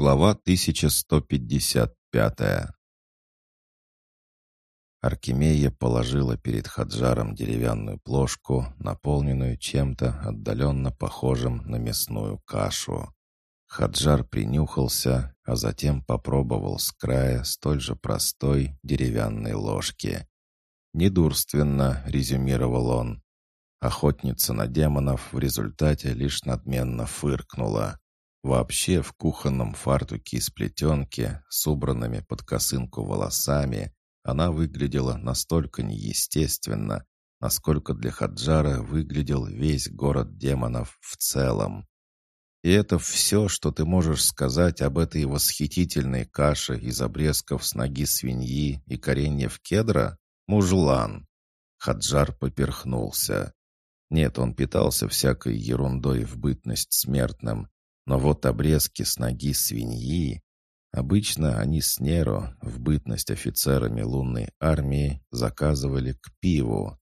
Глава 1155 Аркемия положила перед Хаджаром деревянную плошку, наполненную чем-то отдаленно похожим на мясную кашу. Хаджар принюхался, а затем попробовал с края столь же простой деревянной ложки. «Недурственно», — резюмировал он. Охотница на демонов в результате лишь надменно фыркнула. Вообще в кухонном фартуке из плетенки, с убранными под косынку волосами, она выглядела настолько неестественно, насколько для Хаджара выглядел весь город демонов в целом. И это все, что ты можешь сказать об этой восхитительной каше из обрезков с ноги свиньи и кореньев кедра? Мужлан. Хаджар поперхнулся. Нет, он питался всякой ерундой в бытность смертным, но вот обрезки с ноги свиньи Обычно они с Неро, в бытность офицерами лунной армии, заказывали к пиву.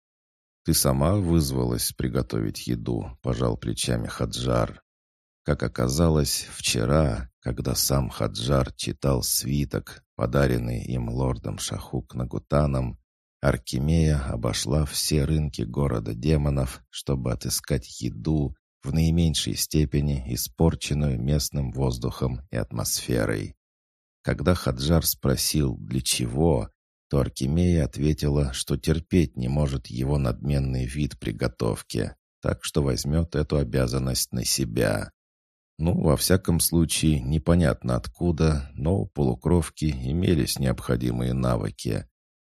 «Ты сама вызвалась приготовить еду», — пожал плечами Хаджар. Как оказалось, вчера, когда сам Хаджар читал свиток, подаренный им лордом Шахук Нагутаном, Аркемия обошла все рынки города демонов, чтобы отыскать еду, в наименьшей степени испорченную местным воздухом и атмосферой. Когда Хаджар спросил, для чего, то Аркемия ответила, что терпеть не может его надменный вид приготовки, так что возьмет эту обязанность на себя. Ну, во всяком случае, непонятно откуда, но у полукровки имелись необходимые навыки.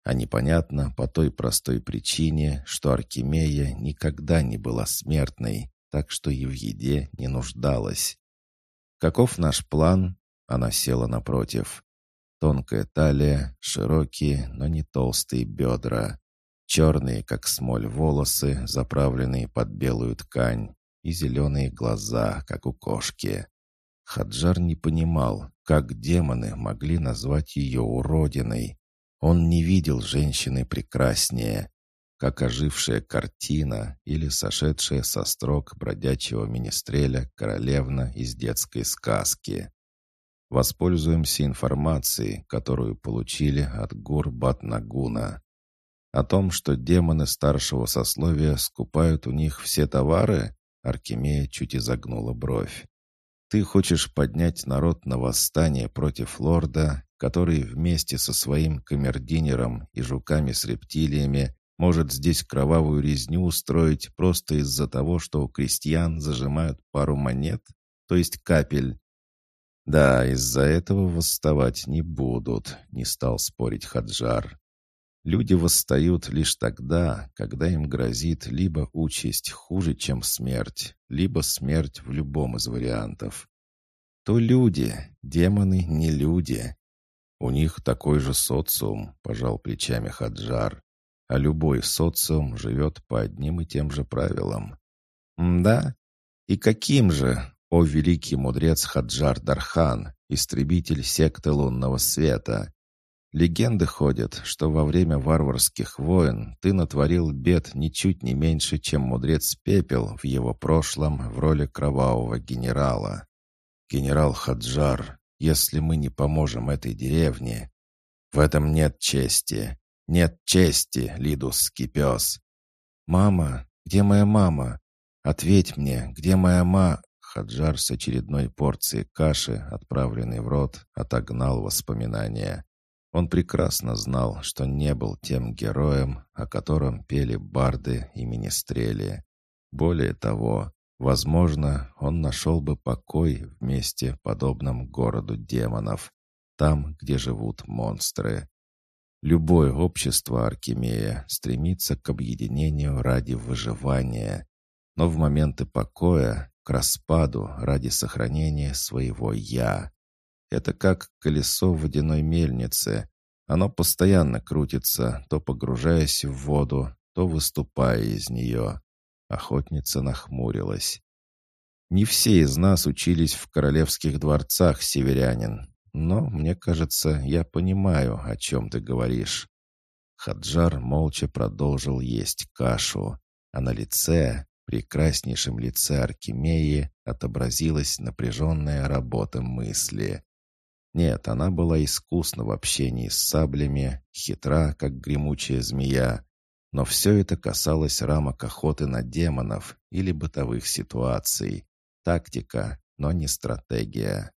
А непонятно по той простой причине, что Аркемия никогда не была смертной, так что и в еде не нуждалась. «Каков наш план?» Она села напротив. Тонкая талия, широкие, но не толстые бедра. Черные, как смоль, волосы, заправленные под белую ткань. И зеленые глаза, как у кошки. Хаджар не понимал, как демоны могли назвать ее уродиной. Он не видел женщины прекраснее, как ожившая картина или сошедшая со строк бродячего министреля королевна из детской сказки. Воспользуемся информацией, которую получили от гур Батнагуна. О том, что демоны старшего сословия скупают у них все товары, Аркемия чуть изогнула бровь. Ты хочешь поднять народ на восстание против лорда, который вместе со своим камердинером и жуками с рептилиями может здесь кровавую резню устроить просто из-за того, что у крестьян зажимают пару монет, то есть капель, «Да, из-за этого восставать не будут», — не стал спорить Хаджар. «Люди восстают лишь тогда, когда им грозит либо участь хуже, чем смерть, либо смерть в любом из вариантов. То люди, демоны не люди. У них такой же социум», — пожал плечами Хаджар. «А любой социум живет по одним и тем же правилам». «Да? И каким же?» «О великий мудрец Хаджар Дархан, истребитель секты лунного света! Легенды ходят, что во время варварских войн ты натворил бед ничуть не меньше, чем мудрец Пепел в его прошлом в роли кровавого генерала. Генерал Хаджар, если мы не поможем этой деревне, в этом нет чести. Нет чести, Лидусский пес. Мама, где моя мама? Ответь мне, где моя ма... Хаджар с очередной порцией каши, отправленной в рот, отогнал воспоминания. Он прекрасно знал, что не был тем героем, о котором пели барды и министрели. Более того, возможно, он нашел бы покой в месте, подобном городу демонов, там, где живут монстры. Любое общество Аркемия стремится к объединению ради выживания, но в моменты покоя к распаду ради сохранения своего «я». Это как колесо водяной мельницы. Оно постоянно крутится, то погружаясь в воду, то выступая из нее. Охотница нахмурилась. «Не все из нас учились в королевских дворцах, северянин, но, мне кажется, я понимаю, о чем ты говоришь». Хаджар молча продолжил есть кашу, а на лице, прекраснейшем лице Аркемии отобразилась напряженная работа мысли. Нет, она была искусна в общении с саблями, хитра, как гремучая змея, но все это касалось рамок охоты на демонов или бытовых ситуаций. Тактика, но не стратегия.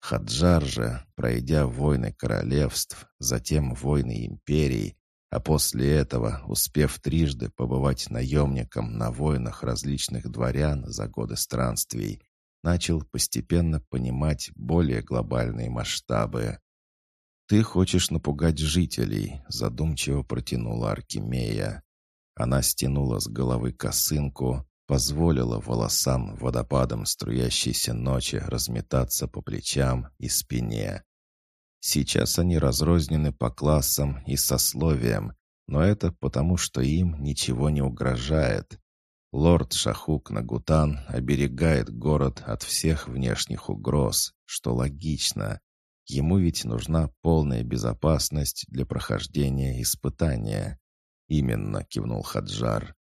Хаджар же, пройдя войны королевств, затем войны империй, а после этого, успев трижды побывать наемником на войнах различных дворян за годы странствий, начал постепенно понимать более глобальные масштабы. «Ты хочешь напугать жителей», — задумчиво протянула Аркемия. Она стянула с головы косынку, позволила волосам водопадом струящейся ночи разметаться по плечам и спине. Сейчас они разрознены по классам и сословиям, но это потому, что им ничего не угрожает. Лорд Шахук Нагутан оберегает город от всех внешних угроз, что логично. Ему ведь нужна полная безопасность для прохождения испытания. «Именно», — кивнул Хаджар.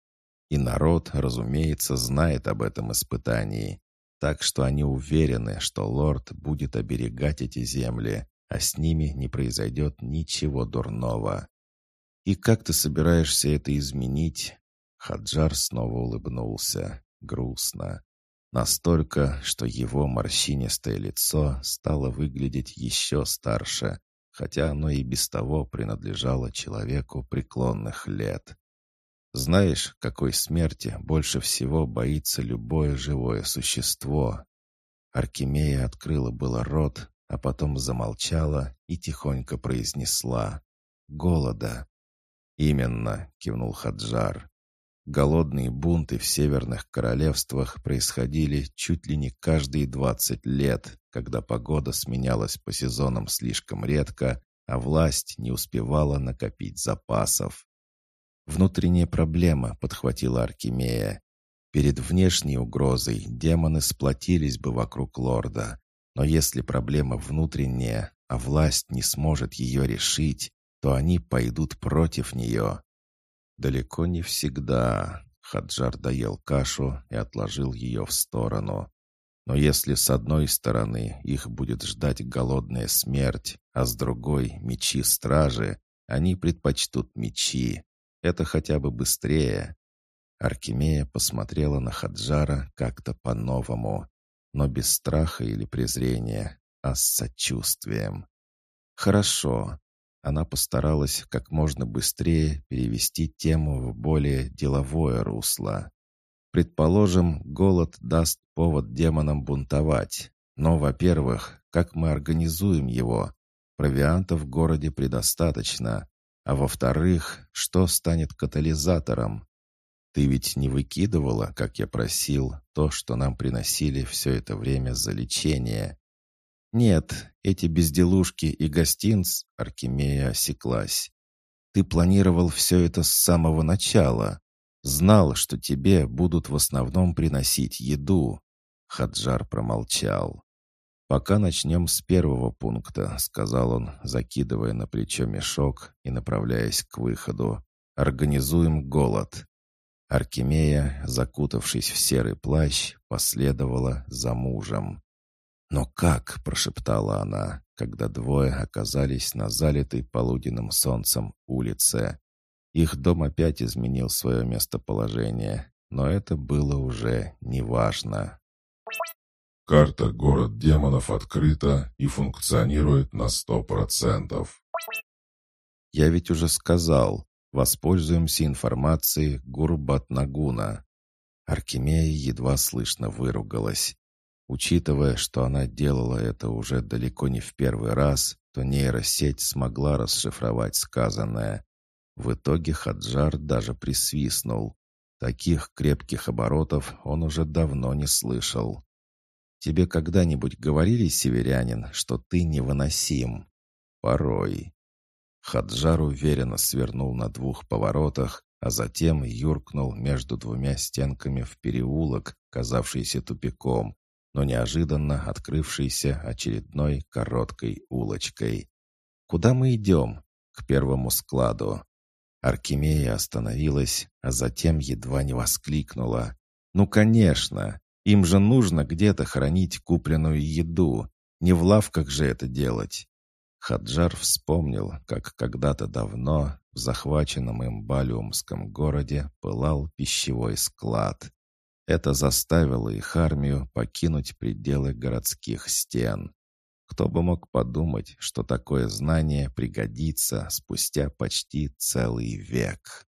И народ, разумеется, знает об этом испытании. Так что они уверены, что лорд будет оберегать эти земли, а с ними не произойдет ничего дурного. «И как ты собираешься это изменить?» Хаджар снова улыбнулся, грустно. Настолько, что его морщинистое лицо стало выглядеть еще старше, хотя оно и без того принадлежало человеку преклонных лет. Знаешь, какой смерти больше всего боится любое живое существо? Аркемия открыла было рот, а потом замолчала и тихонько произнесла «Голода». «Именно», — кивнул Хаджар. Голодные бунты в северных королевствах происходили чуть ли не каждые двадцать лет, когда погода сменялась по сезонам слишком редко, а власть не успевала накопить запасов. «Внутренняя проблема», — подхватила Аркемия. «Перед внешней угрозой демоны сплотились бы вокруг лорда. Но если проблема внутренняя, а власть не сможет ее решить, то они пойдут против нее». «Далеко не всегда», — Хаджар доел кашу и отложил ее в сторону. «Но если с одной стороны их будет ждать голодная смерть, а с другой — мечи стражи, они предпочтут мечи. Это хотя бы быстрее. Аркемия посмотрела на Хаджара как-то по-новому, но без страха или презрения, а с сочувствием. «Хорошо». Она постаралась как можно быстрее перевести тему в более деловое русло. Предположим, голод даст повод демонам бунтовать. Но, во-первых, как мы организуем его? Провианта в городе предостаточно. А во-вторых, что станет катализатором? Ты ведь не выкидывала, как я просил, то, что нам приносили все это время за лечение. Нет, эти безделушки и гостинц, Аркемия осеклась. Ты планировал все это с самого начала. Знал, что тебе будут в основном приносить еду. Хаджар промолчал. «Пока начнем с первого пункта», — сказал он, закидывая на плечо мешок и направляясь к выходу. «Организуем голод». Аркемия, закутавшись в серый плащ, последовала за мужем. «Но как?» — прошептала она, когда двое оказались на залитой полуденным солнцем улице. Их дом опять изменил свое местоположение, но это было уже неважно. Карта «Город демонов» открыта и функционирует на сто процентов. Я ведь уже сказал, воспользуемся информацией Гурбат-Нагуна. Аркемия едва слышно выругалась. Учитывая, что она делала это уже далеко не в первый раз, то нейросеть смогла расшифровать сказанное. В итоге Хаджар даже присвистнул. Таких крепких оборотов он уже давно не слышал. Тебе когда-нибудь говорили, северянин, что ты невыносим? Порой. Хаджар уверенно свернул на двух поворотах, а затем юркнул между двумя стенками в переулок, казавшийся тупиком, но неожиданно открывшийся очередной короткой улочкой. «Куда мы идем?» «К первому складу». Аркемия остановилась, а затем едва не воскликнула. «Ну, конечно! Им же нужно где-то хранить купленную еду. Не в лавках же это делать. Хаджар вспомнил, как когда-то давно в захваченном им Балиумском городе пылал пищевой склад. Это заставило их армию покинуть пределы городских стен. Кто бы мог подумать, что такое знание пригодится спустя почти целый век.